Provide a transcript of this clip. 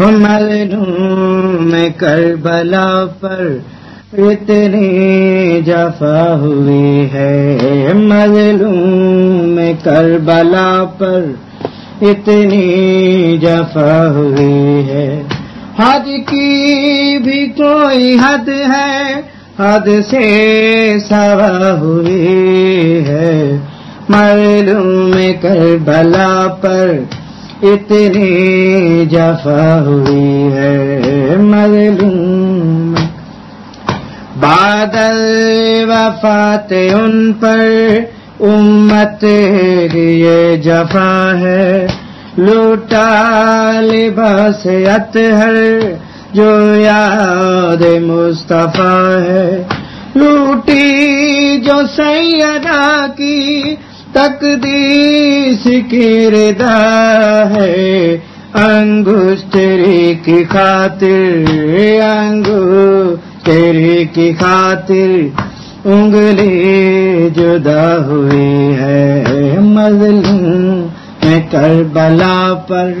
مظلوم کربلا پر اتنی جفا ہوئی ہے۔ مظلوم کربلا پر اتنی جفا ہوئی ہے۔ حد کی بھی کوئی حد ہے، حد سے سوا ہوئی ہے۔ معلوم کربلا پر اتنی جفا ہوئی ہے معلوم بادل وفات ان پر امت یہ جفا ہے۔ لوٹا لباس اطہر جو یاد مصطفیٰ ہے۔ لوٹی جو سیدہ کی تقدیس کی ہے انگوش تیری کی خاطر انگو تیری کی خاطر انگلی جدا ہوئی ہے، مظلوم میں کربلا پر۔